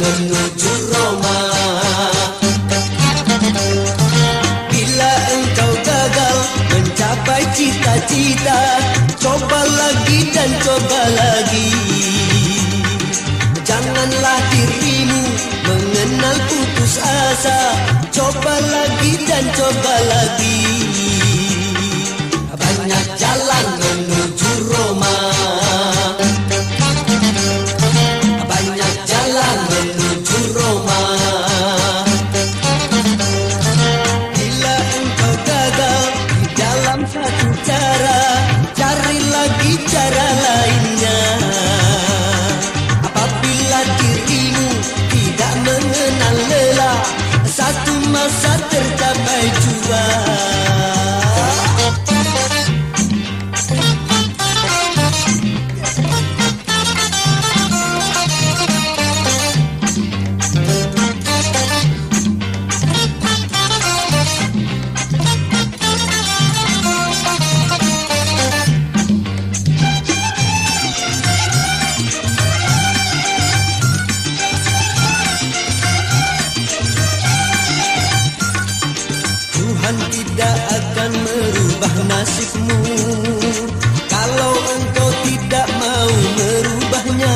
menuju Roma Bila engkau gagal mencapai cita-cita Coba lagi dan coba lagi. Janganlah dirimu mengenal putus asa Coba lagi dan coba lagi. さ Tuhan tidak akan merubah nasibmu. Kalau engkau tidak mau merubahnya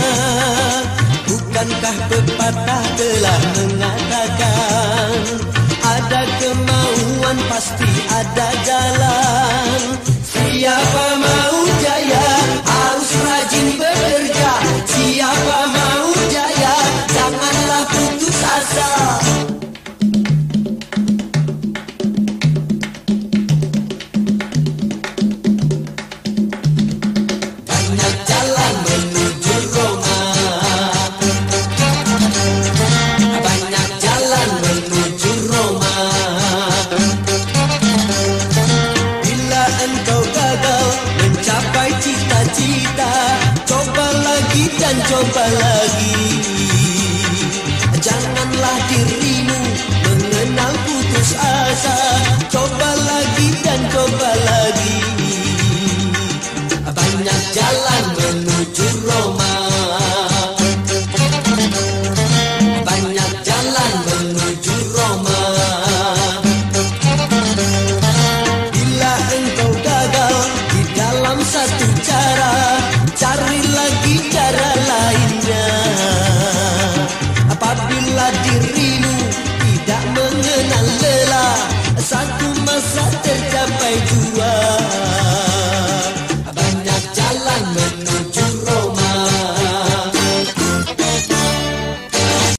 Bukankah pepatah telah mengatakan Ada kemauan pasti ada jalan pala lagi